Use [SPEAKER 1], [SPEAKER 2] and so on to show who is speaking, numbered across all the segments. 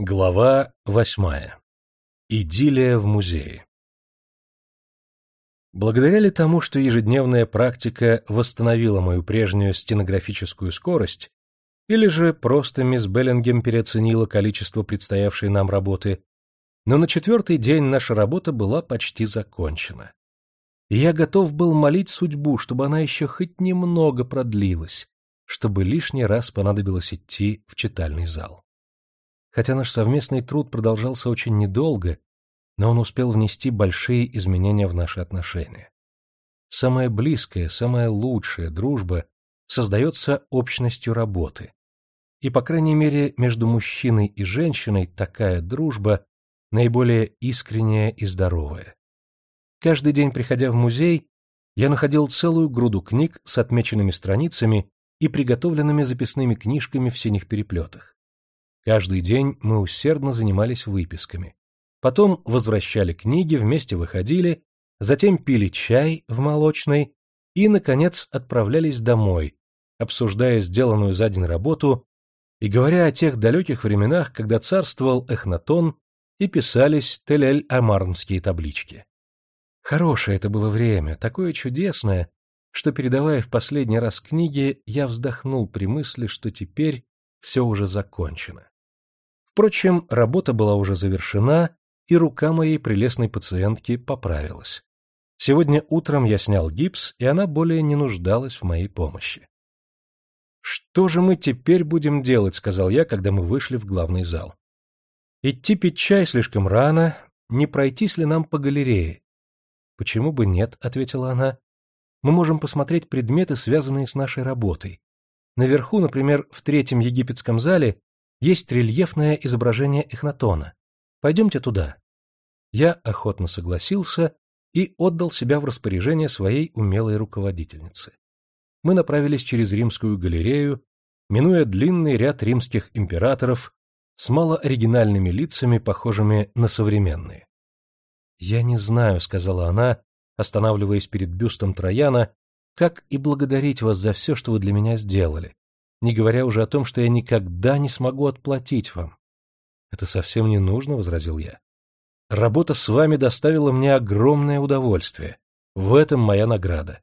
[SPEAKER 1] Глава восьмая. Идиллия в музее. Благодаря ли тому, что ежедневная практика восстановила мою прежнюю стенографическую скорость, или же просто мисс Беллингем переоценила количество предстоявшей нам работы, но на четвертый день наша работа была почти закончена. И я готов был молить судьбу, чтобы она еще хоть немного продлилась, чтобы лишний раз понадобилось идти в читальный зал. Хотя наш совместный труд продолжался очень недолго, но он успел внести большие изменения в наши отношения. Самая близкая, самая лучшая дружба создается общностью работы. И, по крайней мере, между мужчиной и женщиной такая дружба наиболее искренняя и здоровая. Каждый день, приходя в музей, я находил целую груду книг с отмеченными страницами и приготовленными записными книжками в синих переплетах. Каждый день мы усердно занимались выписками. Потом возвращали книги, вместе выходили, затем пили чай в молочной и, наконец, отправлялись домой, обсуждая сделанную за день работу и говоря о тех далеких временах, когда царствовал Эхнатон и писались Телель-Амарнские таблички. Хорошее это было время, такое чудесное, что, передавая в последний раз книги, я вздохнул при мысли, что теперь все уже закончено. Впрочем, работа была уже завершена, и рука моей прелестной пациентки поправилась. Сегодня утром я снял гипс, и она более не нуждалась в моей помощи. «Что же мы теперь будем делать?» — сказал я, когда мы вышли в главный зал. «Идти пить чай слишком рано, не пройтись ли нам по галерее?» «Почему бы нет?» — ответила она. «Мы можем посмотреть предметы, связанные с нашей работой. Наверху, например, в третьем египетском зале есть рельефное изображение Эхнатона. Пойдемте туда. Я охотно согласился и отдал себя в распоряжение своей умелой руководительницы. Мы направились через римскую галерею, минуя длинный ряд римских императоров с малооригинальными лицами, похожими на современные. «Я не знаю», — сказала она, останавливаясь перед бюстом Трояна, как и благодарить вас за все, что вы для меня сделали, не говоря уже о том, что я никогда не смогу отплатить вам. — Это совсем не нужно, — возразил я. — Работа с вами доставила мне огромное удовольствие. В этом моя награда.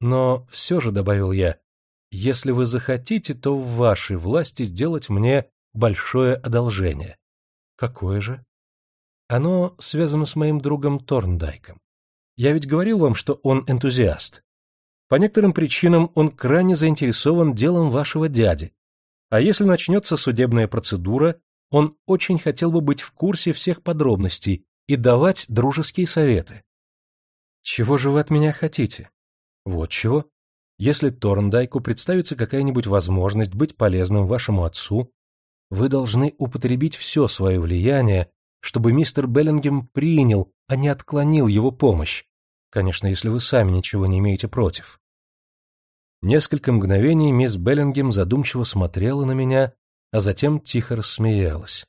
[SPEAKER 1] Но все же, — добавил я, — если вы захотите, то в вашей власти сделать мне большое одолжение. — Какое же? — Оно связано с моим другом Торндайком. Я ведь говорил вам, что он энтузиаст. По некоторым причинам он крайне заинтересован делом вашего дяди. А если начнется судебная процедура, он очень хотел бы быть в курсе всех подробностей и давать дружеские советы. Чего же вы от меня хотите? Вот чего. Если Торндайку представится какая-нибудь возможность быть полезным вашему отцу, вы должны употребить все свое влияние, чтобы мистер Беллингем принял, а не отклонил его помощь. Конечно, если вы сами ничего не имеете против. Несколько мгновений мисс Беллингем задумчиво смотрела на меня, а затем тихо рассмеялась.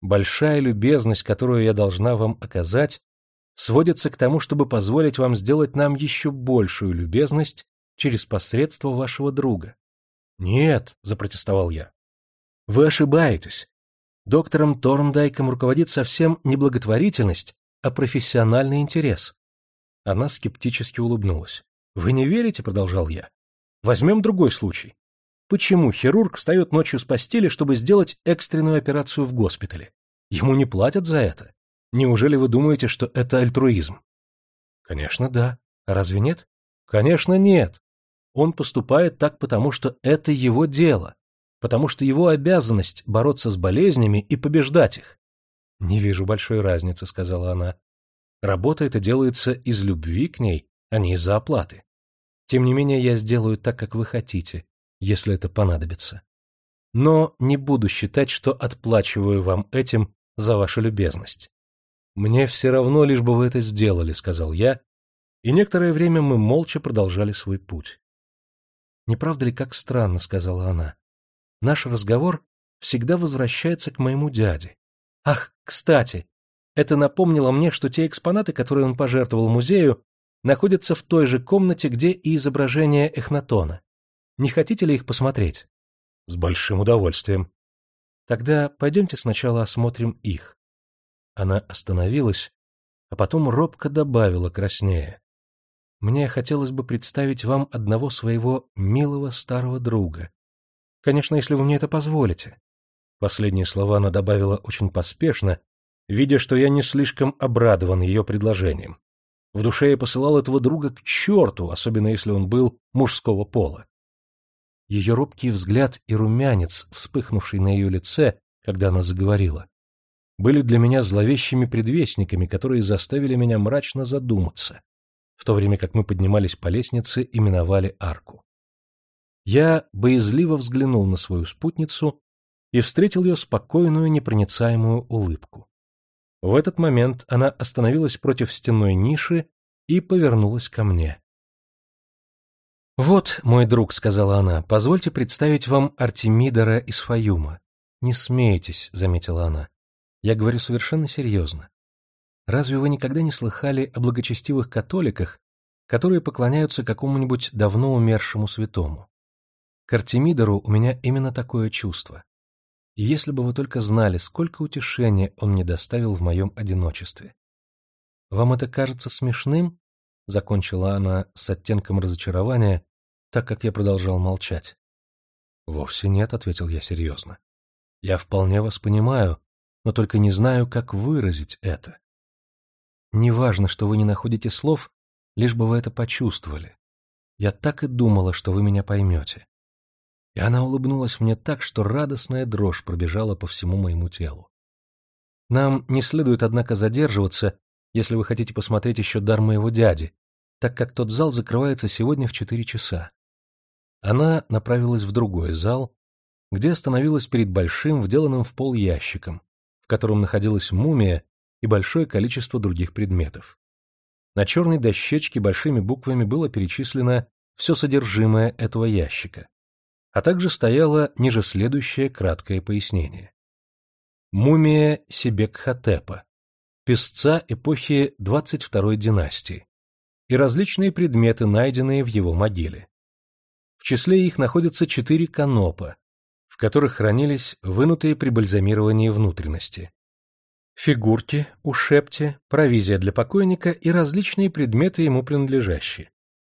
[SPEAKER 1] Большая любезность, которую я должна вам оказать, сводится к тому, чтобы позволить вам сделать нам еще большую любезность через посредство вашего друга. — Нет, — запротестовал я. — Вы ошибаетесь. Доктором Торндайком руководит совсем не благотворительность, а профессиональный интерес. Она скептически улыбнулась. — Вы не верите? — продолжал я. Возьмем другой случай. Почему хирург встает ночью с постели, чтобы сделать экстренную операцию в госпитале? Ему не платят за это. Неужели вы думаете, что это альтруизм? Конечно, да. А разве нет? Конечно, нет. Он поступает так, потому что это его дело, потому что его обязанность бороться с болезнями и побеждать их. Не вижу большой разницы, сказала она. Работа эта делается из любви к ней, а не из-за оплаты. Тем не менее, я сделаю так, как вы хотите, если это понадобится. Но не буду считать, что отплачиваю вам этим за вашу любезность. Мне все равно, лишь бы вы это сделали, — сказал я, и некоторое время мы молча продолжали свой путь. Не правда ли, как странно, — сказала она. Наш разговор всегда возвращается к моему дяде. Ах, кстати, это напомнило мне, что те экспонаты, которые он пожертвовал музею, находятся в той же комнате, где и изображение Эхнатона. Не хотите ли их посмотреть? С большим удовольствием. Тогда пойдемте сначала осмотрим их. Она остановилась, а потом робко добавила краснее. Мне хотелось бы представить вам одного своего милого старого друга. Конечно, если вы мне это позволите. Последние слова она добавила очень поспешно, видя, что я не слишком обрадован ее предложением. В душе я посылал этого друга к черту, особенно если он был мужского пола. Ее робкий взгляд и румянец, вспыхнувший на ее лице, когда она заговорила, были для меня зловещими предвестниками, которые заставили меня мрачно задуматься, в то время как мы поднимались по лестнице и миновали арку. Я боязливо взглянул на свою спутницу и встретил ее спокойную непроницаемую улыбку. В этот момент она остановилась против стенной ниши и повернулась ко мне. «Вот, мой друг», — сказала она, — «позвольте представить вам Артемидора из Фаюма». «Не смейтесь», — заметила она. «Я говорю совершенно серьезно. Разве вы никогда не слыхали о благочестивых католиках, которые поклоняются какому-нибудь давно умершему святому? К Артемидору у меня именно такое чувство. И если бы вы только знали, сколько утешения он мне доставил в моем одиночестве. Вам это кажется смешным? — закончила она с оттенком разочарования, так как я продолжал молчать. — Вовсе нет, — ответил я серьезно. — Я вполне вас понимаю, но только не знаю, как выразить это. Неважно, что вы не находите слов, лишь бы вы это почувствовали. Я так и думала, что вы меня поймете. И она улыбнулась мне так, что радостная дрожь пробежала по всему моему телу. Нам не следует, однако, задерживаться, если вы хотите посмотреть еще дар моего дяди, так как тот зал закрывается сегодня в четыре часа. Она направилась в другой зал, где остановилась перед большим, вделанным в пол ящиком, в котором находилась мумия и большое количество других предметов. На черной дощечке большими буквами было перечислено все содержимое этого ящика а также стояло ниже следующее краткое пояснение. Мумия Себекхотепа, песца эпохи 22-й династии, и различные предметы, найденные в его могиле. В числе их находятся четыре канопа, в которых хранились вынутые при бальзамировании внутренности. Фигурки, ушепти, провизия для покойника и различные предметы ему принадлежащие.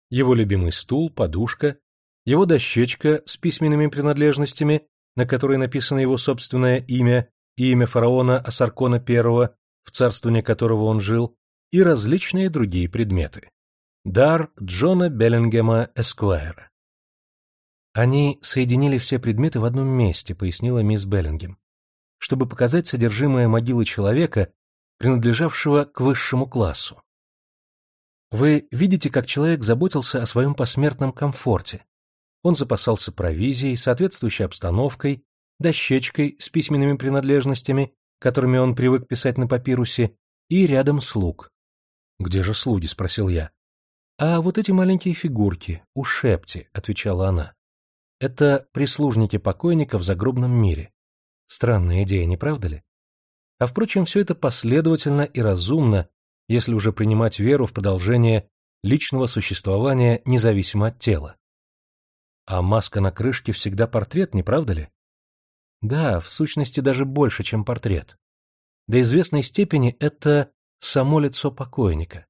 [SPEAKER 1] Его любимый стул, подушка, его дощечка с письменными принадлежностями, на которой написано его собственное имя и имя фараона Асаркона I, в царствовании которого он жил, и различные другие предметы. Дар Джона Беллингема Эсквайра. Они соединили все предметы в одном месте, пояснила мисс Беллингем, чтобы показать содержимое могилы человека, принадлежавшего к высшему классу. Вы видите, как человек заботился о своем посмертном комфорте, он запасался провизией, соответствующей обстановкой, дощечкой с письменными принадлежностями, которыми он привык писать на папирусе, и рядом слуг. «Где же слуги?» — спросил я. «А вот эти маленькие фигурки, у Шепти», — отвечала она. «Это прислужники покойника в загробном мире. Странная идея, не правда ли? А впрочем, все это последовательно и разумно, если уже принимать веру в продолжение личного существования независимо от тела. А маска на крышке всегда портрет, не правда ли? Да, в сущности даже больше, чем портрет. До известной степени это само лицо покойника.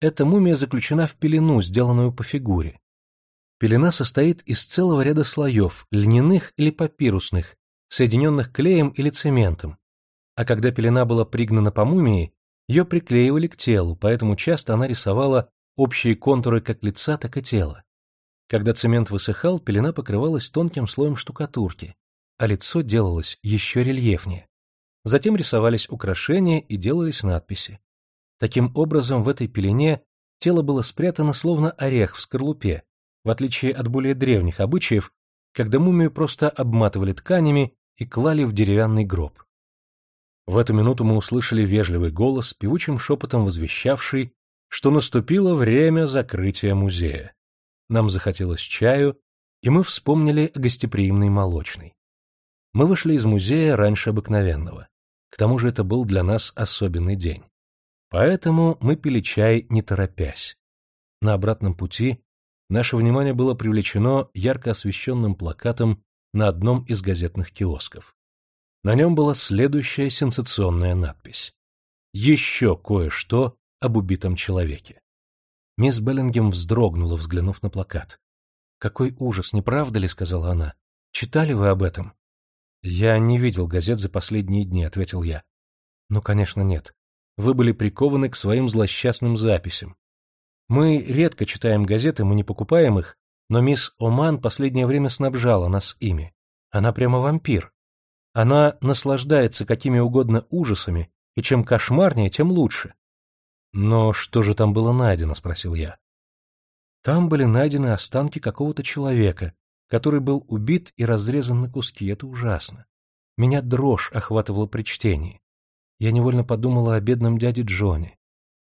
[SPEAKER 1] Эта мумия заключена в пелену, сделанную по фигуре. Пелена состоит из целого ряда слоев, льняных или папирусных, соединенных клеем или цементом. А когда пелена была пригнана по мумии, ее приклеивали к телу, поэтому часто она рисовала общие контуры как лица, так и тела. Когда цемент высыхал, пелена покрывалась тонким слоем штукатурки, а лицо делалось еще рельефнее. Затем рисовались украшения и делались надписи. Таким образом, в этой пелене тело было спрятано словно орех в скорлупе, в отличие от более древних обычаев, когда мумию просто обматывали тканями и клали в деревянный гроб. В эту минуту мы услышали вежливый голос, певучим шепотом возвещавший, что наступило время закрытия музея. Нам захотелось чаю, и мы вспомнили о гостеприимной молочной. Мы вышли из музея раньше обыкновенного. К тому же это был для нас особенный день. Поэтому мы пили чай, не торопясь. На обратном пути наше внимание было привлечено ярко освещенным плакатом на одном из газетных киосков. На нем была следующая сенсационная надпись. «Еще кое-что об убитом человеке». Мисс Беллингем вздрогнула, взглянув на плакат. «Какой ужас, не правда ли?» — сказала она. «Читали вы об этом?» «Я не видел газет за последние дни», — ответил я. «Ну, конечно, нет. Вы были прикованы к своим злосчастным записям. Мы редко читаем газеты, мы не покупаем их, но мисс Оман последнее время снабжала нас ими. Она прямо вампир. Она наслаждается какими угодно ужасами, и чем кошмарнее, тем лучше. «Но что же там было найдено?» — спросил я. Там были найдены останки какого-то человека, который был убит и разрезан на куски. Это ужасно. Меня дрожь охватывала при чтении. Я невольно подумала о бедном дяде Джоне.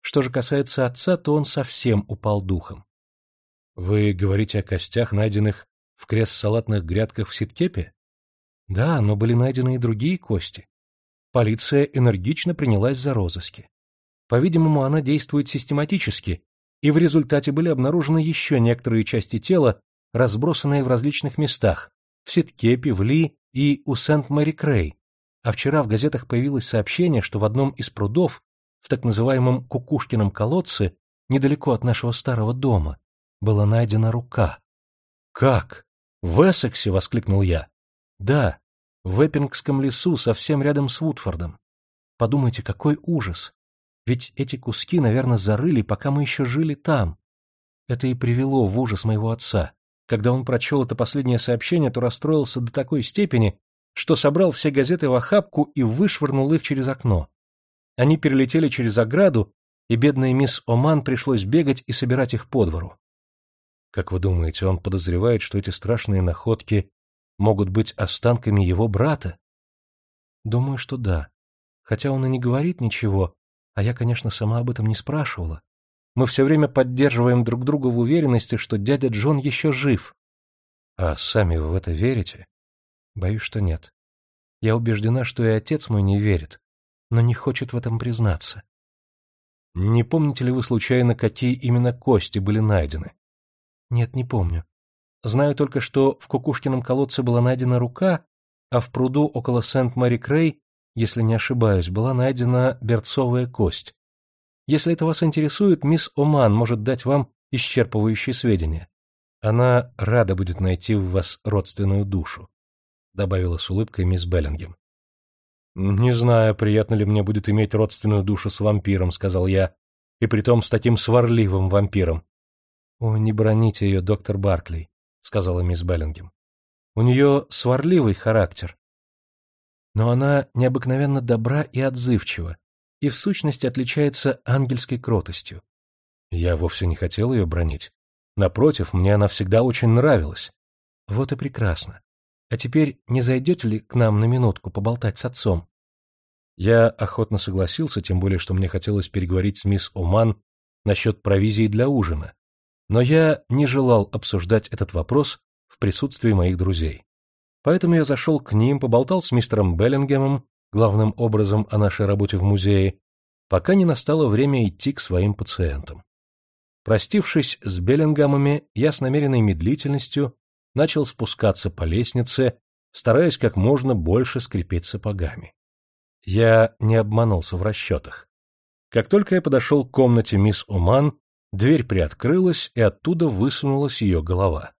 [SPEAKER 1] Что же касается отца, то он совсем упал духом. Вы говорите о костях, найденных в крест-салатных грядках в Ситкепе? Да, но были найдены и другие кости. Полиция энергично принялась за розыски. По-видимому, она действует систематически, и в результате были обнаружены еще некоторые части тела, разбросанные в различных местах, в Ситкепе, в Ли и у Сент-Мэри-Крей. А вчера в газетах появилось сообщение, что в одном из прудов, в так называемом Кукушкином колодце, недалеко от нашего старого дома, была найдена рука. «Как? В Эссексе?» — воскликнул я. «Да, в Эппингском лесу, совсем рядом с Вудфордом. Подумайте, какой ужас! Ведь эти куски, наверное, зарыли, пока мы еще жили там. Это и привело в ужас моего отца. Когда он прочел это последнее сообщение, то расстроился до такой степени, что собрал все газеты в охапку и вышвырнул их через окно. Они перелетели через ограду, и бедной мисс Оман пришлось бегать и собирать их по двору. Как вы думаете, он подозревает, что эти страшные находки могут быть останками его брата? Думаю, что да. Хотя он и не говорит ничего, а я, конечно, сама об этом не спрашивала. Мы все время поддерживаем друг друга в уверенности, что дядя Джон еще жив. А сами вы в это верите? Боюсь, что нет. Я убеждена, что и отец мой не верит, но не хочет в этом признаться. Не помните ли вы случайно, какие именно кости были найдены? Нет, не помню. Знаю только, что в Кукушкином колодце была найдена рука, а в пруду около Сент-Мари-Крей если не ошибаюсь, была найдена берцовая кость. Если это вас интересует, мисс Оман может дать вам исчерпывающие сведения. Она рада будет найти в вас родственную душу, — добавила с улыбкой мисс Беллингем. — Не знаю, приятно ли мне будет иметь родственную душу с вампиром, — сказал я, — и притом с таким сварливым вампиром. — О, не броните ее, доктор Барклey, — сказала мисс Беллингем. — У нее сварливый характер, но она необыкновенно добра и отзывчива, и в сущности отличается ангельской кротостью. Я вовсе не хотел ее бронить. Напротив, мне она всегда очень нравилась. Вот и прекрасно. А теперь не зайдете ли к нам на минутку поболтать с отцом? Я охотно согласился, тем более, что мне хотелось переговорить с мисс Оман насчет провизии для ужина. Но я не желал обсуждать этот вопрос в присутствии моих друзей. Поэтому я зашел к ним, поболтал с мистером Беллингемом, главным образом о нашей работе в музее, пока не настало время идти к своим пациентам. Простившись с Беллингемами, я с намеренной медлительностью начал спускаться по лестнице, стараясь как можно больше скрипеть сапогами. Я не обманулся в расчетах. Как только я подошел к комнате мисс Оман, дверь приоткрылась, и оттуда высунулась ее голова.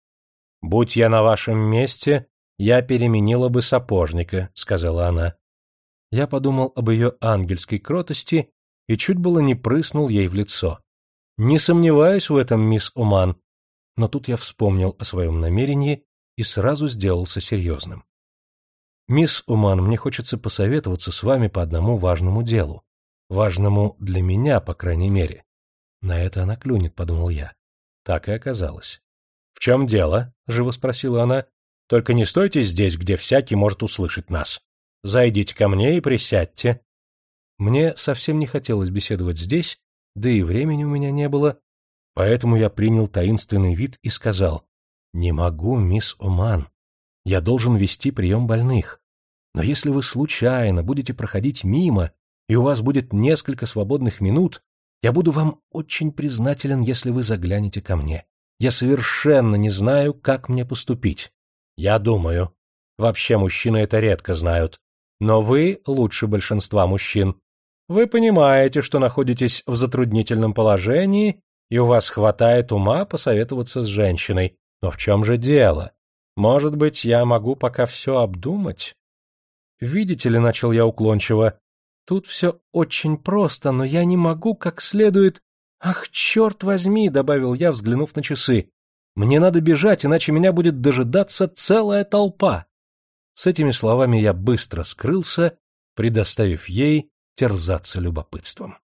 [SPEAKER 1] «Будь я на вашем месте, я переменила бы сапожника, — сказала она. Я подумал об ее ангельской кротости и чуть было не прыснул ей в лицо. Не сомневаюсь в этом, мисс Уман. Но тут я вспомнил о своем намерении и сразу сделался серьезным. Мисс Уман, мне хочется посоветоваться с вами по одному важному делу. Важному для меня, по крайней мере. На это она клюнет, — подумал я. Так и оказалось. — В чем дело? — живо спросила она. Только не стойте здесь, где всякий может услышать нас. Зайдите ко мне и присядьте. Мне совсем не хотелось беседовать здесь, да и времени у меня не было, поэтому я принял таинственный вид и сказал, «Не могу, мисс Оман, я должен вести прием больных. Но если вы случайно будете проходить мимо, и у вас будет несколько свободных минут, я буду вам очень признателен, если вы заглянете ко мне. Я совершенно не знаю, как мне поступить. Я думаю. Вообще мужчины это редко знают. Но вы лучше большинства мужчин. Вы понимаете, что находитесь в затруднительном положении, и у вас хватает ума посоветоваться с женщиной. Но в чем же дело? Может быть, я могу пока все обдумать? Видите ли, начал я уклончиво, тут все очень просто, но я не могу как следует... Ах, черт возьми, добавил я, взглянув на часы. Мне надо бежать, иначе меня будет дожидаться целая толпа. С этими словами я быстро скрылся, предоставив ей терзаться любопытством.